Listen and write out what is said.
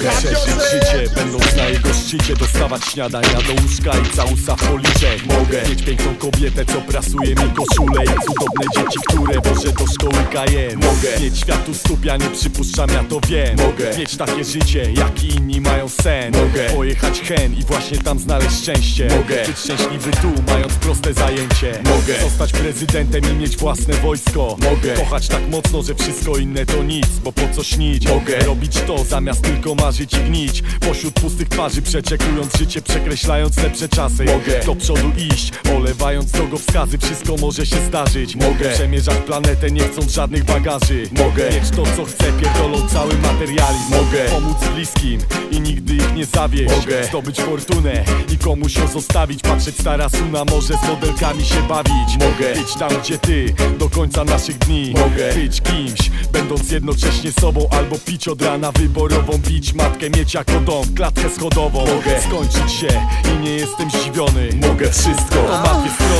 Mogę przeżyć życie, będąc na jego szczycie Dostawać śniadania do łóżka i całusa w policzek Mogę mieć piękną kobietę, co prasuje mi koszulę I cudowne dzieci, które wożę do szkoły kajen Mogę mieć światu stóp, ja nie przypuszczam, ja to wiem. Mogę mieć takie życie, jak inni mają sen. Mogę. Pojechać hen i właśnie tam znaleźć szczęście. Mogę. Być szczęśliwy tu, mając proste zajęcie. Mogę. Zostać prezydentem i mieć własne wojsko. Mogę. Kochać tak mocno, że wszystko inne to nic Bo po co śnić? Mogę. Robić to zamiast tylko marzyć i gnić. Pośród pustych twarzy przeczekując życie, przekreślając lepsze czasy. Mogę. Do przodu iść, olewając drogowskazy. Wszystko może się zdarzyć. Mogę. Przemierzać planetę, nie chcąc żadnych bagaży. Mogę. Mieć to co chcę, pierdolą cały materializm. Mogę. Pomóc bliskim i nigdy nie zawieść Mogę zdobyć fortunę i komuś ją zostawić. Patrzeć stara suna, może z modelkami się bawić. Mogę być tam gdzie ty, do końca naszych dni. Mogę być kimś, będąc jednocześnie sobą Albo pić od rana wyborową, bić matkę, mieć jako dom Klatkę schodową. Mogę skończyć się i nie jestem zdziwiony. Mogę wszystko, to ma dwie strony